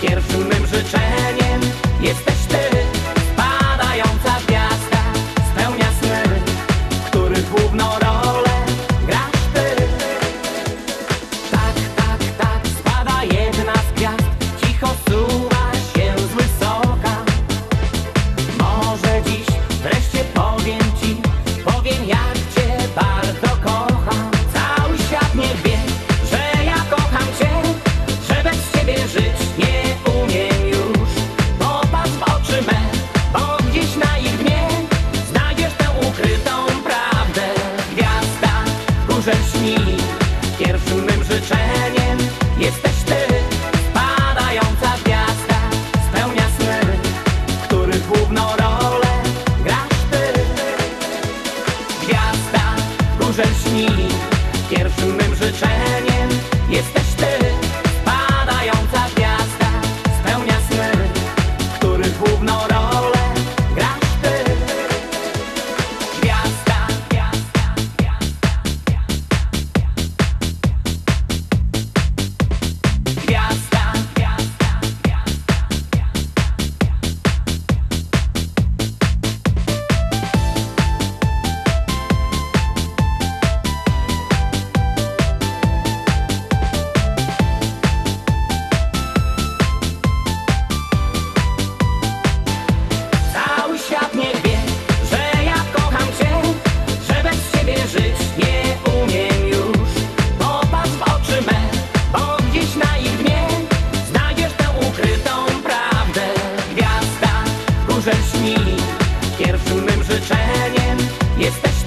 Pierwszym mym życzeniem jesteś ty. pomożesz mi Pierwszym mym życzeniem jesteś ty Padająca gwiazda spełnia sny Których główną rolę grasz ty. Gwiazda w górze śni. Pierwszym mym życzeniem jesteś duże śni. Pierwszym mym życzeniem jesteś